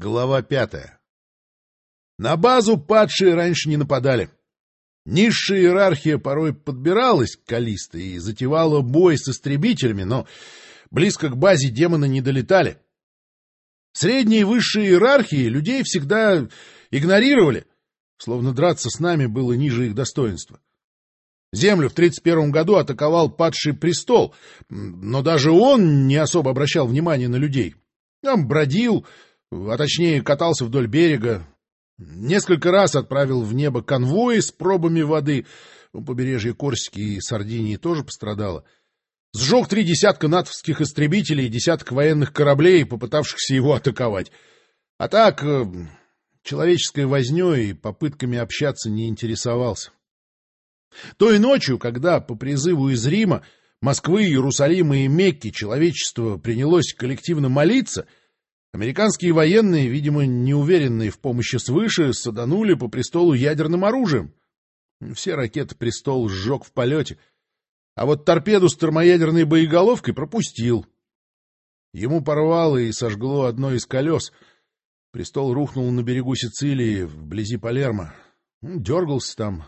Глава пятая. На базу падшие раньше не нападали. Низшая иерархия порой подбиралась к Калисто и затевала бой с истребителями, но близко к базе демоны не долетали. Средние и высшие иерархии людей всегда игнорировали, словно драться с нами было ниже их достоинства. Землю в 31 году атаковал падший престол, но даже он не особо обращал внимания на людей. Там бродил, а точнее катался вдоль берега. Несколько раз отправил в небо конвои с пробами воды. У побережья Корсики и Сардинии тоже пострадало. Сжег три десятка натовских истребителей и десяток военных кораблей, попытавшихся его атаковать. А так, э, человеческой вознёй и попытками общаться не интересовался. Той ночью, когда по призыву из Рима, Москвы, Иерусалима и Мекки человечество принялось коллективно молиться — Американские военные, видимо, неуверенные в помощи свыше, саданули по престолу ядерным оружием. Все ракеты престол сжег в полете, а вот торпеду с термоядерной боеголовкой пропустил. Ему порвало и сожгло одно из колес. Престол рухнул на берегу Сицилии, вблизи Палермо. Дергался там,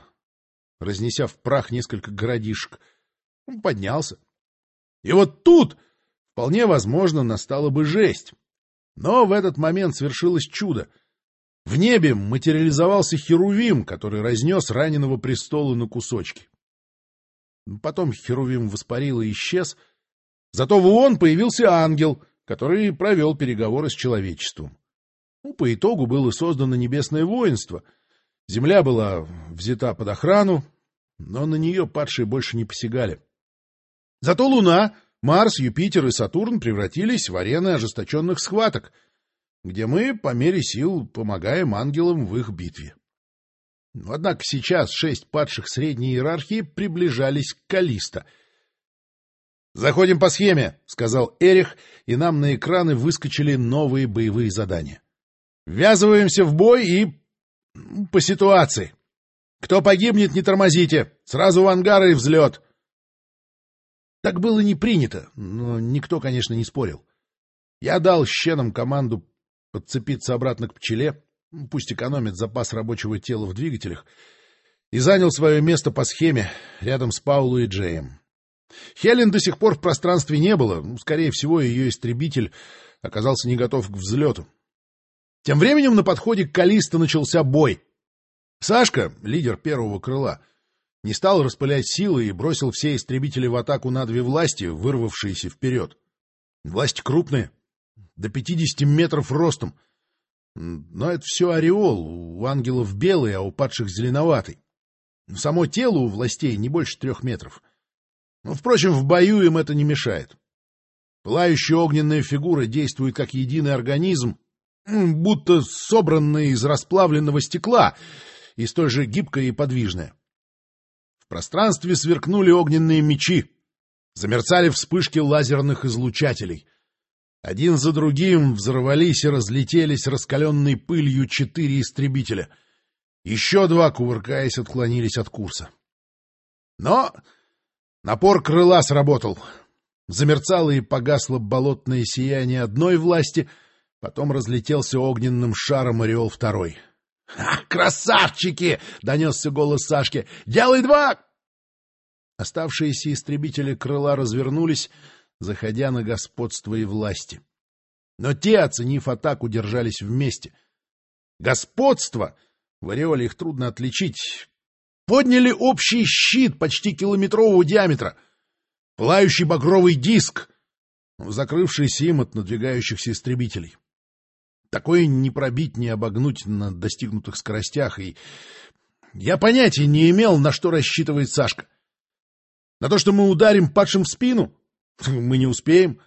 разнеся в прах несколько городишек. Поднялся. И вот тут, вполне возможно, настала бы жесть. Но в этот момент свершилось чудо. В небе материализовался Херувим, который разнес раненого престола на кусочки. Потом Херувим воспарил и исчез. Зато в ООН появился ангел, который провел переговоры с человечеством. Ну, по итогу было создано небесное воинство. Земля была взята под охрану, но на нее падшие больше не посягали. Зато Луна Марс, Юпитер и Сатурн превратились в арены ожесточенных схваток, где мы, по мере сил, помогаем ангелам в их битве. Однако сейчас шесть падших средней иерархии приближались к Калиста. «Заходим по схеме», — сказал Эрих, и нам на экраны выскочили новые боевые задания. «Ввязываемся в бой и... по ситуации. Кто погибнет, не тормозите. Сразу в ангары и взлет. Так было не принято, но никто, конечно, не спорил. Я дал щенам команду подцепиться обратно к пчеле, пусть экономит запас рабочего тела в двигателях, и занял свое место по схеме рядом с Паулу и Джеем. Хелен до сих пор в пространстве не было, скорее всего, ее истребитель оказался не готов к взлету. Тем временем на подходе к Калисто начался бой. Сашка, лидер первого крыла, — не стал распылять силы и бросил все истребители в атаку на две власти, вырвавшиеся вперед. Власти крупные, до 50 метров ростом. Но это все ореол, у ангелов белый, а у падших зеленоватый. Само тело у властей не больше трех метров. Но, впрочем, в бою им это не мешает. Пылающая огненная фигура действует как единый организм, будто собранная из расплавленного стекла и столь же гибкая и подвижная пространстве сверкнули огненные мечи. Замерцали вспышки лазерных излучателей. Один за другим взорвались и разлетелись раскаленной пылью четыре истребителя. Еще два, кувыркаясь, отклонились от курса. Но напор крыла сработал. Замерцало и погасло болотное сияние одной власти, потом разлетелся огненным шаром ореол второй — «Красавчики!» — донесся голос Сашки. «Делай два!» Оставшиеся истребители крыла развернулись, заходя на господство и власти. Но те, оценив атаку, держались вместе. Господство, в ореоле их трудно отличить, подняли общий щит почти километрового диаметра, пылающий багровый диск, закрывшийся им от надвигающихся истребителей. Такое не пробить, не обогнуть на достигнутых скоростях, и я понятия не имел, на что рассчитывает Сашка. На то, что мы ударим падшим в спину? Мы не успеем.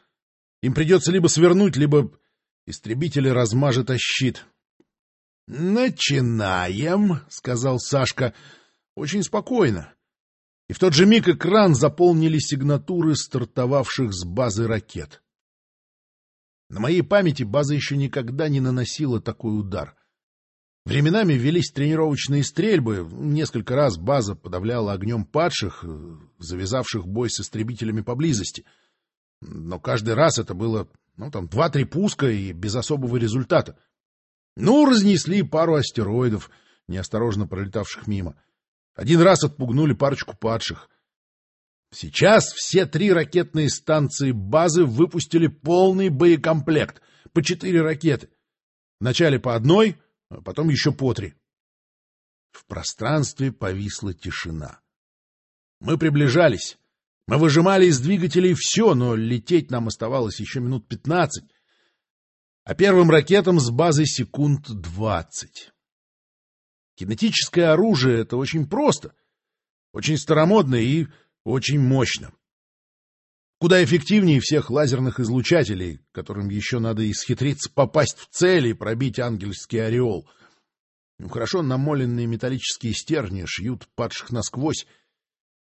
Им придется либо свернуть, либо истребители размажет о щит. — Начинаем, — сказал Сашка, очень спокойно. И в тот же миг экран заполнили сигнатуры стартовавших с базы ракет. На моей памяти база еще никогда не наносила такой удар. Временами велись тренировочные стрельбы, несколько раз база подавляла огнем падших, э, завязавших бой с истребителями поблизости. Но каждый раз это было, ну, там, два-три пуска и без особого результата. Ну, разнесли пару астероидов, неосторожно пролетавших мимо. Один раз отпугнули парочку падших. Сейчас все три ракетные станции базы выпустили полный боекомплект, по четыре ракеты. Вначале по одной, а потом еще по три. В пространстве повисла тишина. Мы приближались. Мы выжимали из двигателей все, но лететь нам оставалось еще минут пятнадцать, а первым ракетам с базы секунд двадцать. Кинетическое оружие — это очень просто, очень старомодно и очень мощно. Куда эффективнее всех лазерных излучателей, которым еще надо исхитриться попасть в цель и пробить ангельский ореол. Ну, хорошо намоленные металлические стержни шьют падших насквозь,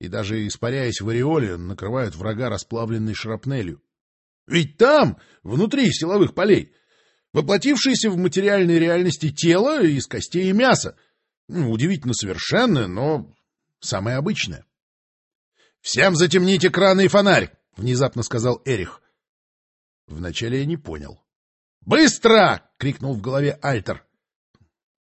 и даже испаряясь в ореоле, накрывают врага расплавленной шрапнелью. Ведь там, внутри силовых полей, воплотившееся в материальной реальности тело из костей и мяса, ну, удивительно совершенное, но самое обычное. — Всем затемнить экраны и фонарь! — внезапно сказал Эрих. Вначале я не понял. «Быстро!» — крикнул в голове Альтер.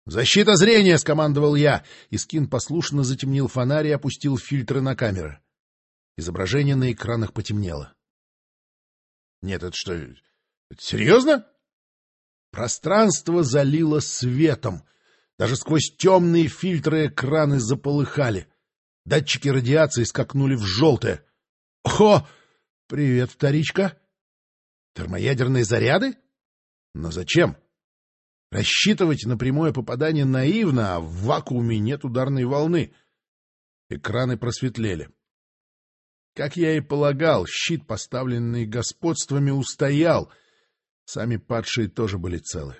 «Защита зрения!» — скомандовал я, и Скин послушно затемнил фонарь и опустил фильтры на камеры. Изображение на экранах потемнело. «Нет, это что, это серьезно?» Пространство залило светом. Даже сквозь темные фильтры экраны заполыхали. Датчики радиации скакнули в желтое. «О, привет, вторичка! Термоядерные заряды? Но зачем? Рассчитывать на прямое попадание наивно, а в вакууме нет ударной волны. Экраны просветлели. Как я и полагал, щит, поставленный господствами, устоял. Сами падшие тоже были целы.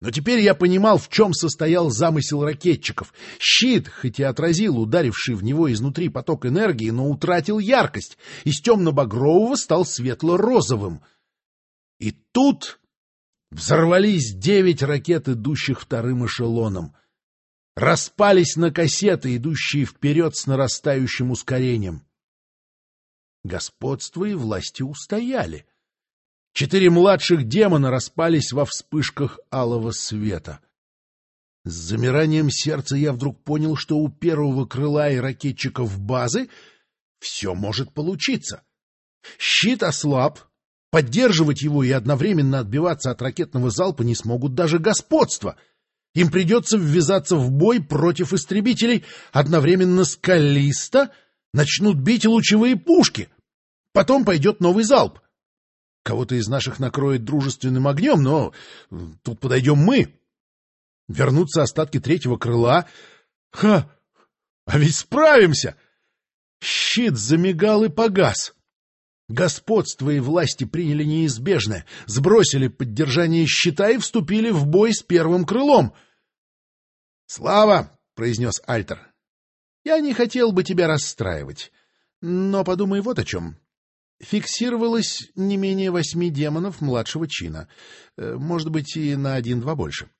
Но теперь я понимал, в чем состоял замысел ракетчиков. Щит, хоть и отразил ударивший в него изнутри поток энергии, но утратил яркость, из темно-багрового стал светло-розовым. И тут взорвались девять ракет, идущих вторым эшелоном. Распались на кассеты, идущие вперед с нарастающим ускорением. Господство и власти устояли — Четыре младших демона распались во вспышках алого света. С замиранием сердца я вдруг понял, что у первого крыла и ракетчиков базы все может получиться. Щит ослаб, поддерживать его и одновременно отбиваться от ракетного залпа не смогут даже господства. Им придется ввязаться в бой против истребителей, одновременно скалисто начнут бить лучевые пушки. Потом пойдет новый залп. Кого-то из наших накроет дружественным огнем, но тут подойдем мы. Вернутся остатки третьего крыла. Ха! А ведь справимся! Щит замигал и погас. Господство и власти приняли неизбежное, сбросили поддержание щита и вступили в бой с первым крылом. — Слава! — произнес Альтер. — Я не хотел бы тебя расстраивать, но подумай вот о чем фиксировалось не менее восьми демонов младшего чина, э, может быть, и на один-два больше.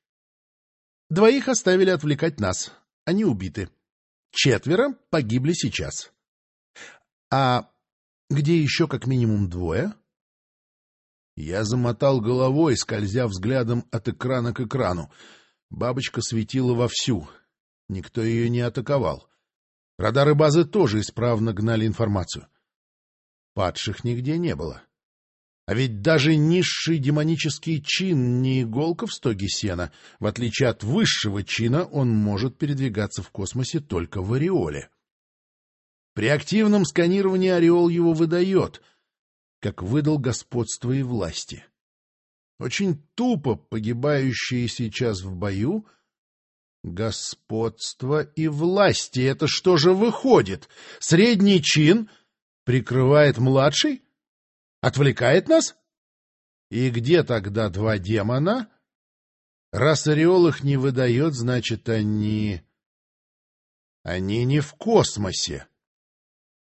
Двоих оставили отвлекать нас, они убиты. Четверо погибли сейчас. А где еще как минимум двое? Я замотал головой, скользя взглядом от экрана к экрану. Бабочка светила вовсю. Никто ее не атаковал. Радары базы тоже исправно гнали информацию. — Падших нигде не было. А ведь даже низший демонический чин не иголка в стоге сена. В отличие от высшего чина, он может передвигаться в космосе только в ореоле. При активном сканировании ореол его выдает, как выдал господство и власти. Очень тупо погибающие сейчас в бою господство и власти. Это что же выходит? Средний чин Прикрывает младший? Отвлекает нас? И где тогда два демона? Раз Ореол их не выдает, значит, они... Они не в космосе.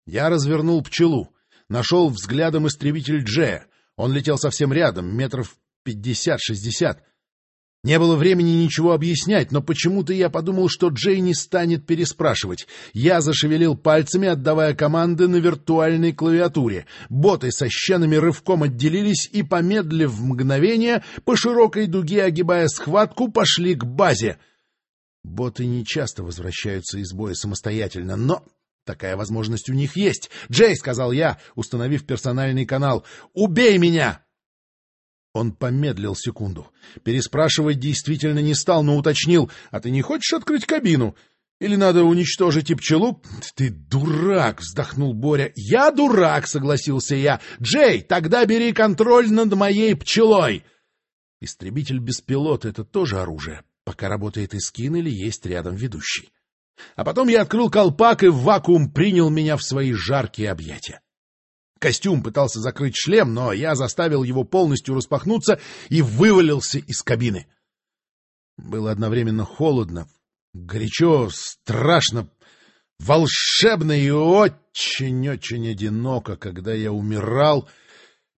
Я развернул пчелу, нашел взглядом истребитель Джея. Он летел совсем рядом, метров пятьдесят-шестьдесят. Не было времени ничего объяснять, но почему-то я подумал, что Джей не станет переспрашивать. Я зашевелил пальцами, отдавая команды на виртуальной клавиатуре. Боты со щенами рывком отделились и, помедлив мгновение, по широкой дуге огибая схватку, пошли к базе. Боты не часто возвращаются из боя самостоятельно, но такая возможность у них есть. «Джей», — сказал я, установив персональный канал, — «убей меня!» Он помедлил секунду. Переспрашивать действительно не стал, но уточнил. — А ты не хочешь открыть кабину? Или надо уничтожить и пчелу? — Ты дурак! — вздохнул Боря. — Я дурак! — согласился я. — Джей, тогда бери контроль над моей пчелой! Истребитель без пилота — это тоже оружие, пока работает Искин или есть рядом ведущий. А потом я открыл колпак, и вакуум принял меня в свои жаркие объятия. Костюм пытался закрыть шлем, но я заставил его полностью распахнуться и вывалился из кабины. Было одновременно холодно, горячо, страшно, волшебно и очень-очень одиноко, когда я умирал,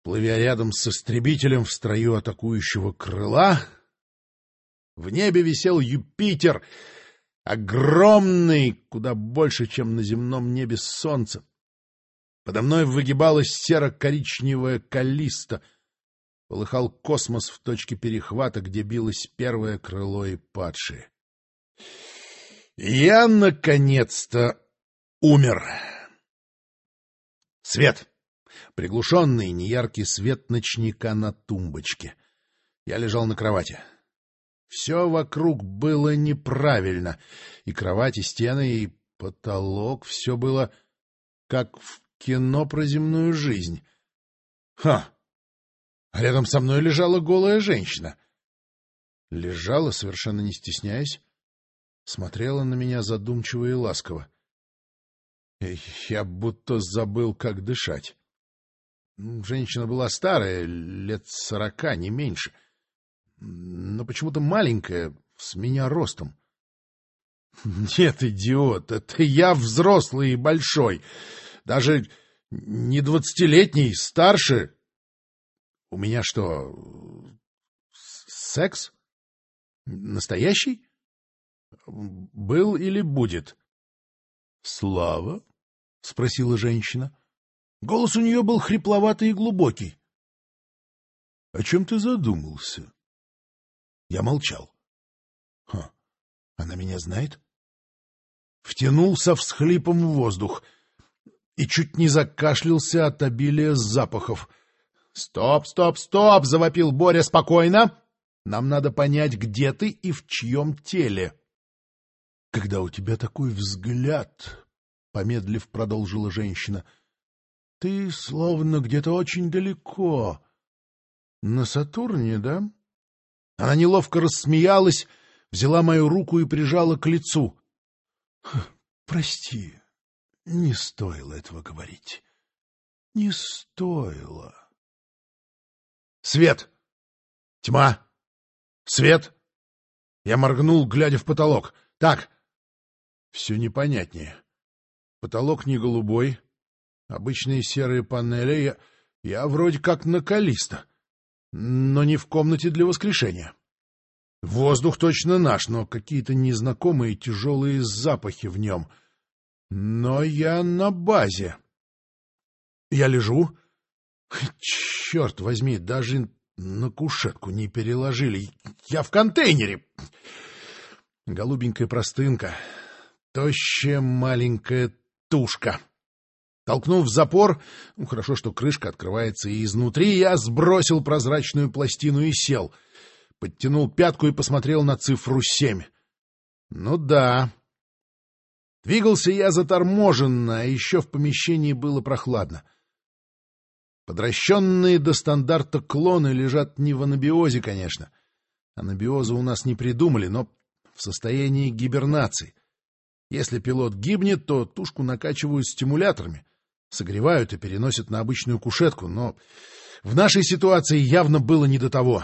плывя рядом с истребителем в строю атакующего крыла. В небе висел Юпитер, огромный, куда больше, чем на земном небе солнце. Подо мной выгибалась серо-коричневая калиста. Полыхал космос в точке перехвата, где билось первое крыло и падшие. Я, наконец-то, умер. Свет. Приглушенный, неяркий свет ночника на тумбочке. Я лежал на кровати. Все вокруг было неправильно. И кровать, и стены, и потолок. Все было как в кино про земную жизнь. Ха! А рядом со мной лежала голая женщина. Лежала, совершенно не смотрела на меня задумчиво и ласково. Я будто забыл, как дышать. Женщина была старая, лет сорока, не меньше. Но почему-то маленькая, с меня ростом. Нет, идиот, это я взрослый и большой. Даже не двадцатилетний, старше. У меня что, секс? Настоящий? Был или будет? Слава? — спросила женщина. Голос у нее был хрипловатый и глубокий. — О чем ты задумался? Я молчал. — Ха, она меня знает? Втянулся всхлипом в воздух — и чуть не закашлялся от обилия запахов. «Стоп, стоп, стоп!» — завопил Боря спокойно. «Нам надо понять, где ты и в чьем теле». «Когда у тебя такой взгляд...» — помедлив продолжила женщина. «Ты словно где-то очень далеко. На Сатурне, да?» Она неловко рассмеялась, взяла мою руку и прижала к лицу. «Прости, не стоило этого говорить. Не стоило. Свет! Тьма! Свет! Я моргнул, глядя в потолок. Так, все непонятнее. Потолок не голубой, обычные серые панели. Я, я вроде как на Калиста, но не в комнате для воскрешения. Воздух точно наш, но какие-то незнакомые тяжелые запахи в нем — но я на базе. Я лежу. Черт возьми, даже на кушетку не переложили. Я в контейнере. Голубенькая простынка. Тощая маленькая тушка. Толкнув запор, ну, хорошо, что крышка открывается и изнутри, я сбросил прозрачную пластину и сел. Подтянул пятку и посмотрел на цифру семь. Ну да, Двигался я заторможенно, а еще в помещении было прохладно. Подращенные до стандарта клоны лежат не в анабиозе, конечно. Анабиоза у нас не придумали, но в состоянии гибернации. Если пилот гибнет, то тушку накачивают стимуляторами, согревают и переносят на обычную кушетку, но в нашей ситуации явно было не до того.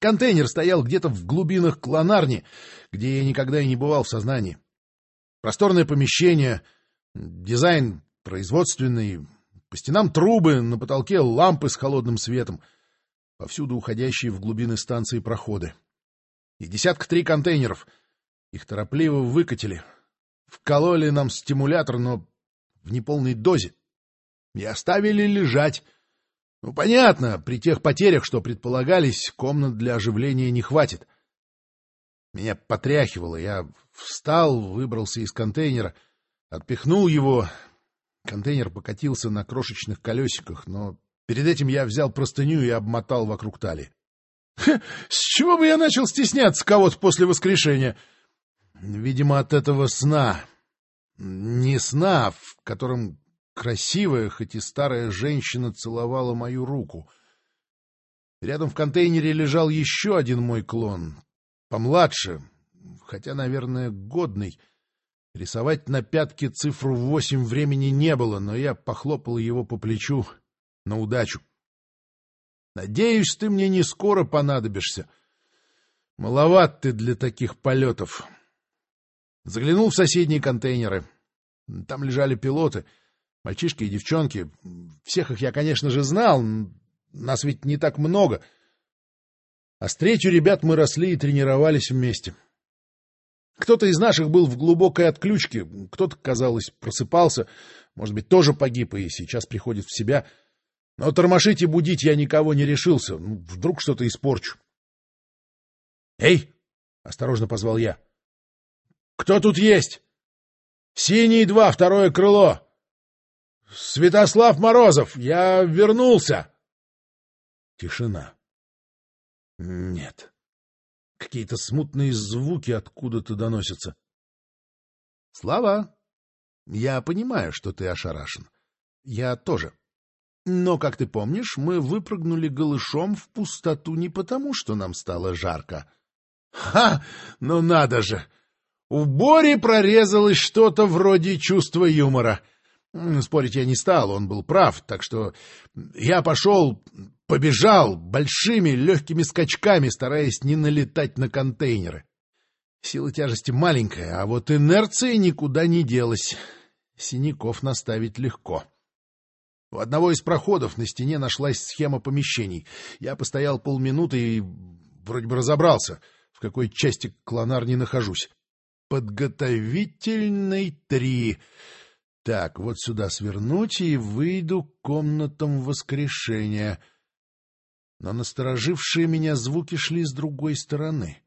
Контейнер стоял где-то в глубинах клонарни, где я никогда и не бывал в сознании. Просторное помещение, дизайн производственный, по стенам трубы, на потолке лампы с холодным светом, повсюду уходящие в глубины станции проходы. И десятка три контейнеров. Их торопливо выкатили. Вкололи нам стимулятор, но в неполной дозе. И оставили лежать. Ну, понятно, при тех потерях, что предполагались, комнат для оживления не хватит. Меня потряхивало, я встал, выбрался из контейнера, отпихнул его. Контейнер покатился на крошечных колесиках, но перед этим я взял простыню и обмотал вокруг талии. С чего бы я начал стесняться кого-то после воскрешения? Видимо, от этого сна. Не сна, в котором красивая, хоть и старая женщина целовала мою руку. Рядом в контейнере лежал еще один мой клон, помладше, хотя, наверное, годный. Рисовать на пятке цифру восемь времени не было, но я похлопал его по плечу на удачу. Надеюсь, ты мне не скоро понадобишься. Маловат ты для таких полетов. Заглянул в соседние контейнеры. Там лежали пилоты, мальчишки и девчонки. Всех их я, конечно же, знал. Нас ведь не так много. А с третью ребят мы росли и тренировались вместе. Кто-то из наших был в глубокой отключке, кто-то, казалось, просыпался, может быть, тоже погиб и сейчас приходит в себя — но тормошить и будить я никого не решился. Ну, вдруг что-то испорчу. «Эй!» — осторожно позвал я. «Кто тут есть?» «Синий два, второе крыло!» «Святослав Морозов! Я вернулся!» Тишина. Нет. Какие-то смутные звуки откуда-то доносятся. «Слава, я понимаю, что ты ошарашен. Я тоже. Но, как ты помнишь, мы выпрыгнули голышом в пустоту не потому, что нам стало жарко. Ха! Ну надо же! У Бори прорезалось что-то вроде чувства юмора. Спорить я не стал, он был прав, так что я пошел, побежал большими легкими скачками, стараясь не налетать на контейнеры. Сила тяжести маленькая, а вот инерция никуда не делась. Синяков наставить легко. — у одного из проходов на стене нашлась схема помещений. Я постоял полминуты и вроде бы разобрался, в какой части клонарни нахожусь. Подготовительный три. Так, вот сюда свернуть и выйду к комнатам воскрешения. Но насторожившие меня звуки шли с другой стороны.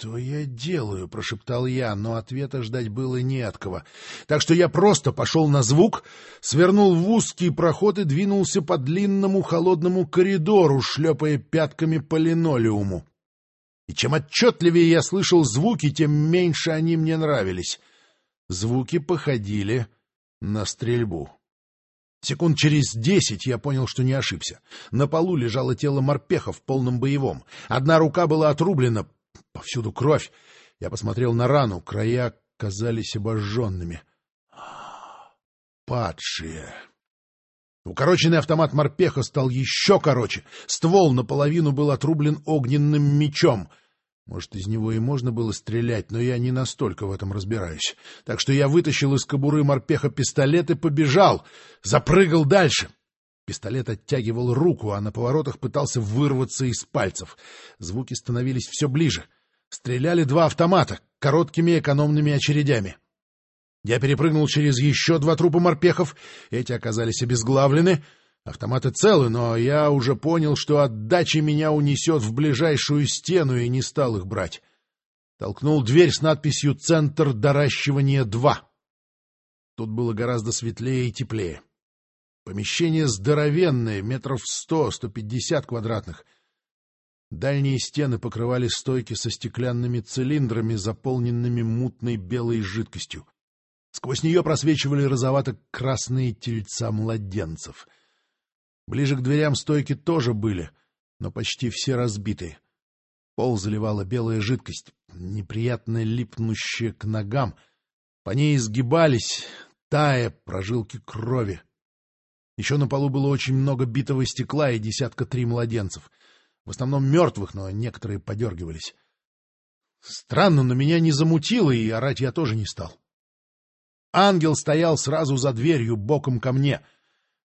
«Что я делаю?» — прошептал я, но ответа ждать было не от кого. Так что я просто пошел на звук, свернул в узкий проход и двинулся по длинному холодному коридору, шлепая пятками по линолеуму. И чем отчетливее я слышал звуки, тем меньше они мне нравились. Звуки походили на стрельбу. Секунд через десять я понял, что не ошибся. На полу лежало тело морпеха в полном боевом. Одна рука была отрублена, Повсюду кровь. Я посмотрел на рану, края казались обожженными. Падшие. Укороченный автомат морпеха стал еще короче. Ствол наполовину был отрублен огненным мечом. Может, из него и можно было стрелять, но я не настолько в этом разбираюсь. Так что я вытащил из кобуры морпеха пистолет и побежал. Запрыгал дальше. Пистолет оттягивал руку, а на поворотах пытался вырваться из пальцев. Звуки становились все ближе. Стреляли два автомата, короткими экономными очередями. Я перепрыгнул через еще два трупа морпехов. Эти оказались обезглавлены. Автоматы целы, но я уже понял, что отдача меня унесет в ближайшую стену, и не стал их брать. Толкнул дверь с надписью «Центр доращивания 2». Тут было гораздо светлее и теплее. Помещение здоровенное, метров сто-сто пятьдесят квадратных. Дальние стены покрывали стойки со стеклянными цилиндрами, заполненными мутной белой жидкостью. Сквозь нее просвечивали розовато-красные тельца младенцев. Ближе к дверям стойки тоже были, но почти все разбитые. Пол заливала белая жидкость, неприятно липнущая к ногам. По ней изгибались, тая прожилки крови. Еще на полу было очень много битого стекла и десятка три младенцев. В основном мертвых, но некоторые подергивались. Странно, но меня не замутило, и орать я тоже не стал. Ангел стоял сразу за дверью, боком ко мне.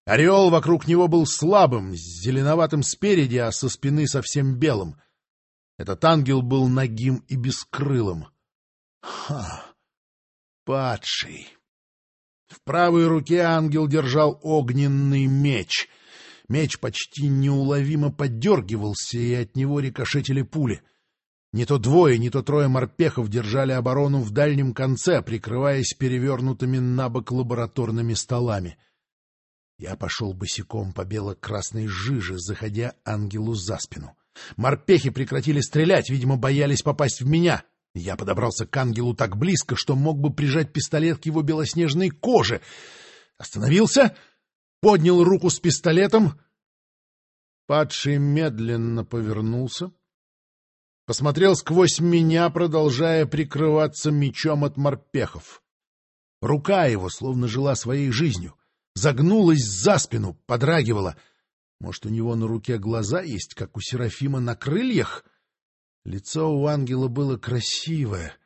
Ореол вокруг него был слабым, зеленоватым спереди, а со спины совсем белым. Этот ангел был нагим и бескрылым. Ха! Падший! В правой руке ангел держал огненный меч. Меч почти неуловимо подергивался, и от него рикошетили пули. Не то двое, не то трое морпехов держали оборону в дальнем конце, прикрываясь перевернутыми на бок лабораторными столами. Я пошел босиком по бело-красной жиже, заходя ангелу за спину. Морпехи прекратили стрелять, видимо, боялись попасть в меня. Я подобрался к ангелу так близко, что мог бы прижать пистолет к его белоснежной коже. Остановился, поднял руку с пистолетом. Падший медленно повернулся, посмотрел сквозь меня, продолжая прикрываться мечом от морпехов. Рука его словно жила своей жизнью, загнулась за спину, подрагивала — может, у него на руке глаза есть, как у Серафима на крыльях? Лицо у ангела было красивое,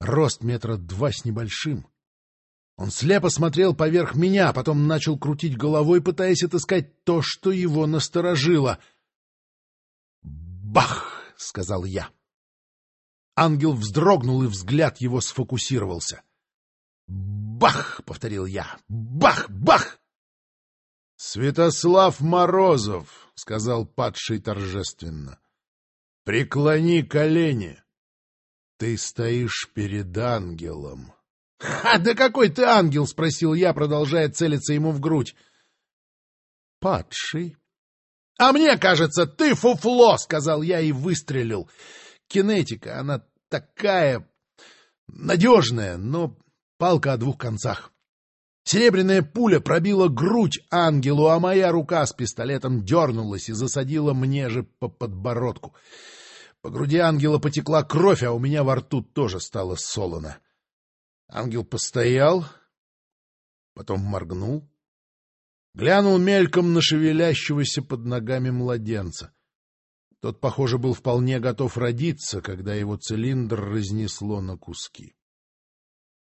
рост метра два с небольшим. Он слепо смотрел поверх меня, а потом начал крутить головой, пытаясь отыскать то, что его насторожило. «Бах!» — сказал я. Ангел вздрогнул, и взгляд его сфокусировался. «Бах!» — повторил я. «Бах! Бах!» Святослав Морозов, — сказал падший торжественно, — преклони колени. Ты стоишь перед ангелом. — Ха, да какой ты ангел? — спросил я, продолжая целиться ему в грудь. — Падший. — А мне кажется, ты фуфло, — сказал я и выстрелил. Кинетика, она такая надежная, но палка о двух концах. Серебряная пуля пробила грудь ангелу, а моя рука с пистолетом дернулась и засадила мне же по подбородку. По груди ангела потекла кровь, а у меня во рту тоже стало солоно. Ангел постоял, потом моргнул, глянул мельком на шевелящегося под ногами младенца. Тот, похоже, был вполне готов родиться, когда его цилиндр разнесло на куски. —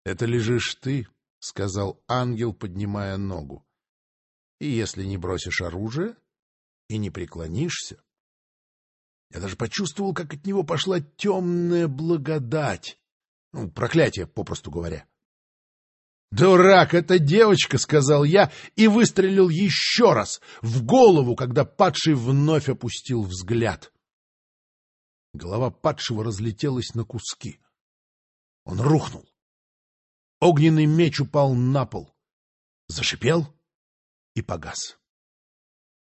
Это лежишь ты, — сказал ангел, поднимая ногу. — И если не бросишь оружие и не преклонишься... Я даже почувствовал, как от него пошла темная благодать. Ну, проклятие, попросту говоря. «Дурак, это девочка!» — сказал я и выстрелил еще раз, в голову, когда падший вновь опустил взгляд. Голова падшего разлетелась на куски. Он рухнул. Огненный меч упал на пол, зашипел и погас.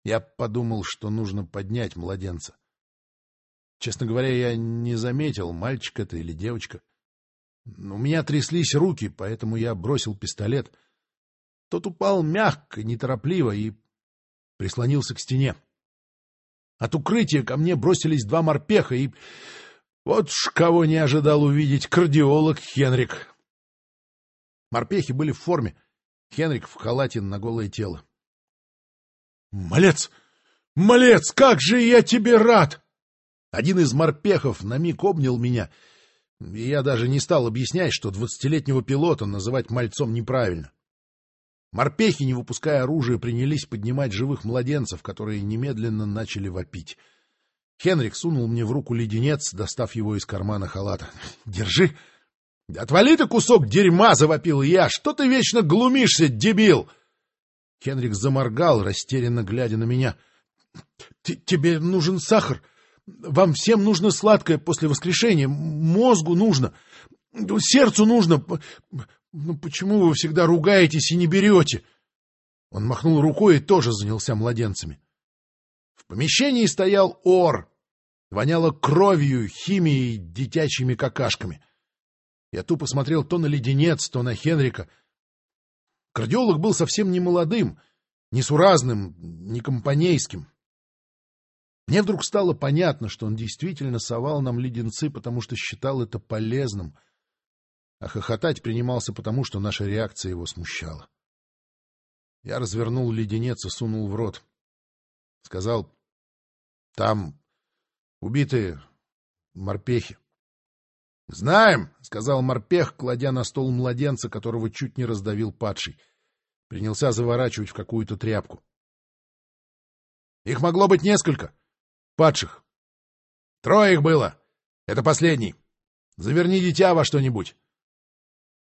Я подумал, что нужно поднять младенца. Честно говоря, я не заметил, мальчик это или девочка. У меня тряслись руки, поэтому я бросил пистолет. Тот упал мягко, неторопливо и прислонился к стене. От укрытия ко мне бросились два морпеха, и вот ж кого не ожидал увидеть кардиолог Хенрик. Морпехи были в форме, Хенрик в халате на голое тело. — Малец! Малец, как же я тебе рад! Один из морпехов на миг обнял меня, и я даже не стал объяснять, что двадцатилетнего пилота называть мальцом неправильно. Морпехи, не выпуская оружия, принялись поднимать живых младенцев, которые немедленно начали вопить. Хенрик сунул мне в руку леденец, достав его из кармана халата. — Держи! — Отвали ты кусок дерьма! — завопил я. — Что ты вечно глумишься, дебил? Хенрик заморгал, растерянно глядя на меня. — Тебе нужен сахар. Вам всем нужно сладкое после воскрешения. Мозгу нужно. Сердцу нужно. Ну почему вы всегда ругаетесь и не берете? Он махнул рукой и тоже занялся младенцами. В помещении стоял ор. Воняло кровью, химией, детячими какашками. — я тупо смотрел то на леденец, то на Хенрика. Кардиолог был совсем не молодым, не суразным, не компанейским. Мне вдруг стало понятно, что он действительно совал нам леденцы, потому что считал это полезным, а хохотать принимался потому, что наша реакция его смущала. Я развернул леденец и сунул в рот. Сказал, там убитые морпехи. — Знаем, — сказал морпех, кладя на стол младенца, которого чуть не раздавил падший. Принялся заворачивать в какую-то тряпку. — Их могло быть несколько. Падших. Трое их было. Это последний. Заверни дитя во что-нибудь.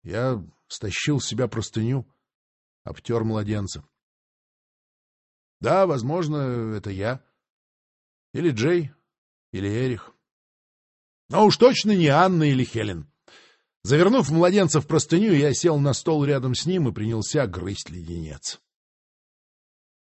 Я стащил с себя простыню, обтер младенца. Да, возможно, это я. Или Джей, или Эрих. Но уж точно не Анна или Хелен. Завернув младенца в простыню, я сел на стол рядом с ним и принялся грызть леденец.